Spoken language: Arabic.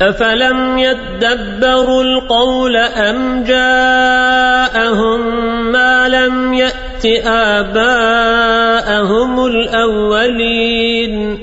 أفلم يدبروا القول أم جاءهم ما لم يأت آباءهم الأولين